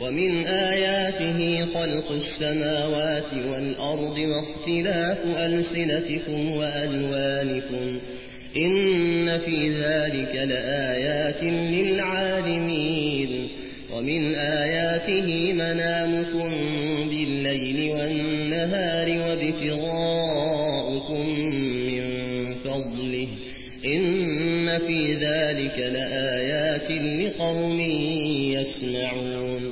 ومن آياته خلق السماوات والأرض واختلاف ألسنتكم وألوانكم إن في ذلك لآيات للعالمين ومن آياته منامكم بالليل والنهار وابتغاؤكم من فضله إن في ذلك لآيات لقوم يسمعون